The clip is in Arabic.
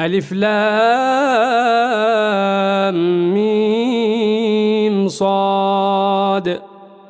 ألف لام ميم صاد.